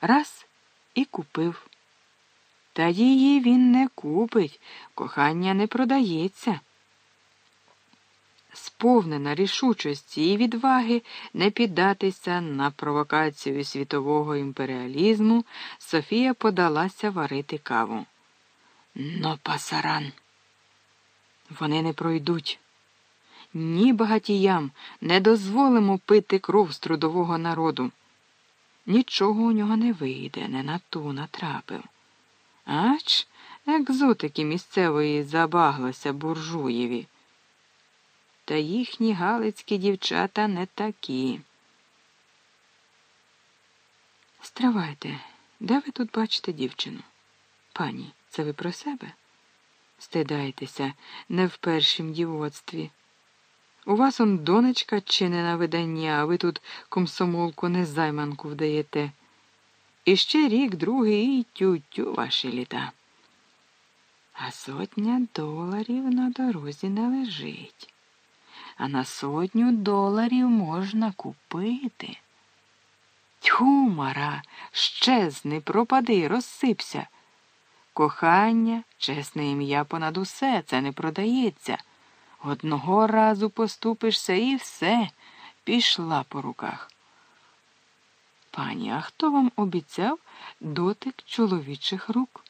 Раз і купив. Та її він не купить, кохання не продається. Сповнена рішучості і відваги не піддатися на провокацію світового імперіалізму, Софія подалася варити каву. Но пасаран. Вони не пройдуть. Ні багатіям не дозволимо пити кров з трудового народу. Нічого у нього не вийде, не на ту натрапив. Ач, екзотики місцевої забаглося буржуєві. Та їхні галицькі дівчата не такі. Стривайте, де ви тут бачите дівчину? Пані, це ви про себе? Стидайтеся, не в першім дівоцтві. У вас он донечка чи не на видання, а ви тут комсомолку незайманку вдаєте. І ще рік, другий і тю-тю ваші літа. А сотня доларів на дорозі не лежить. А на сотню доларів можна купити. Тьху, мара, щезни, пропади, розсипся. Кохання, чесне ім'я понад усе, це не продається. Одного разу поступишся і все пішла по руках. Пані, а хто вам обіцяв дотик чоловічих рук?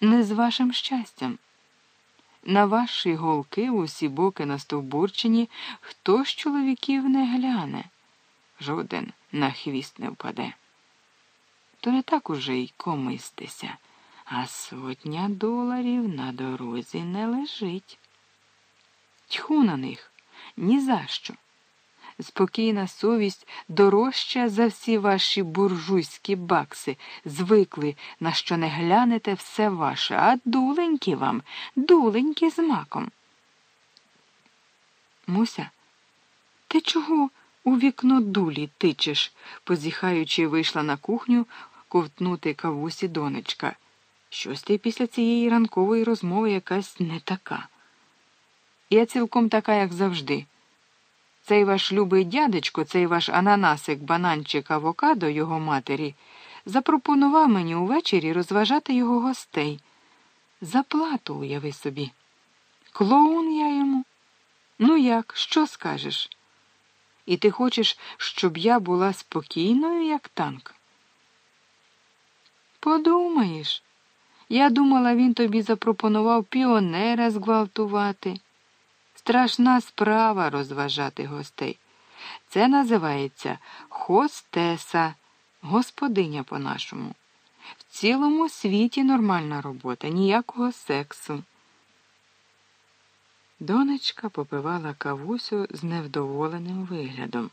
Не з вашим щастям. На ваші голки усі боки настовбурчені, хто з чоловіків не гляне, жоден на хвіст не впаде. То не так уже й комистися, а сотня доларів на дорозі не лежить. Тьху на них ні за що. Спокійна совість дорожча за всі ваші буржуйські бакси, звикли, на що не глянете все ваше, а дуленькі вам, дуленькі з маком. Муся, ти чого у вікно дулі тичеш? позіхаючи, вийшла на кухню ковтнути кавусі донечка. Щось ти після цієї ранкової розмови якась не така. Я цілком така, як завжди. Цей ваш любий дядечко, цей ваш ананасик, бананчик, авокадо його матері, запропонував мені увечері розважати його гостей. За плату, уяви собі. Клоун я йому. Ну як, що скажеш? І ти хочеш, щоб я була спокійною, як танк? Подумаєш, я думала, він тобі запропонував піонера зґвалтувати. Страшна справа розважати гостей. Це називається хостеса, господиня по-нашому. В цілому світі нормальна робота, ніякого сексу. Донечка попивала кавусю з невдоволеним виглядом.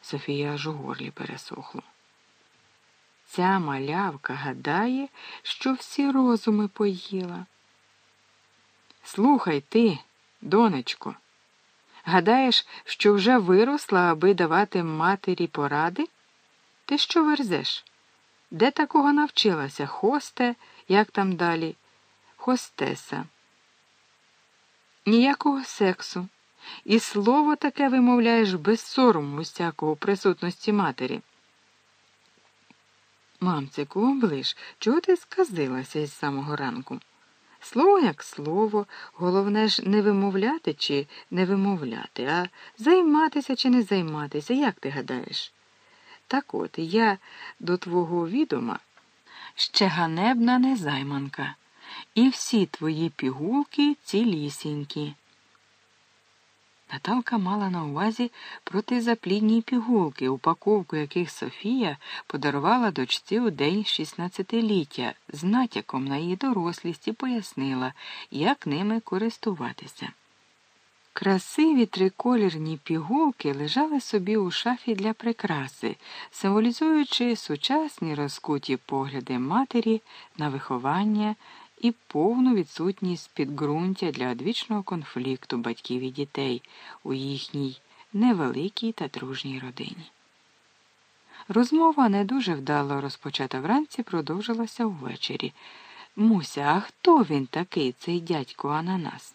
Софія аж у горлі пересохло. Ця малявка гадає, що всі розуми поїла. Слухай ти. Донечко, гадаєш, що вже виросла, аби давати матері поради? Ти що верзеш? Де такого навчилася? Хосте, як там далі? Хостеса. Ніякого сексу. І слово таке вимовляєш без сорому усякого присутності матері. Мамцику, оближ, чого ти сказилася із самого ранку? Слово як слово, головне ж не вимовляти чи не вимовляти, а займатися чи не займатися, як ти гадаєш? Так от я до твого відома ще ганебна незайманка, і всі твої пігулки цілісінькі. Наталка мала на увазі протизаплідні пігулки, упаковку яких Софія подарувала дочці у день 16-ліття, з натяком на її дорослість і пояснила, як ними користуватися. Красиві триколірні пігулки лежали собі у шафі для прикраси, символізуючи сучасні розкуті погляди матері на виховання і повну відсутність підґрунтя для одвічного конфлікту батьків і дітей у їхній невеликій та дружній родині. Розмова не дуже вдало розпочата вранці, продовжилася ввечері. Муся, а хто він такий, цей дядько Ананас?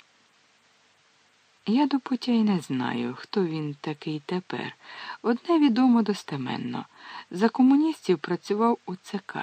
Я до пуття й не знаю, хто він такий тепер. Одне відомо достеменно. За комуністів працював у ЦК.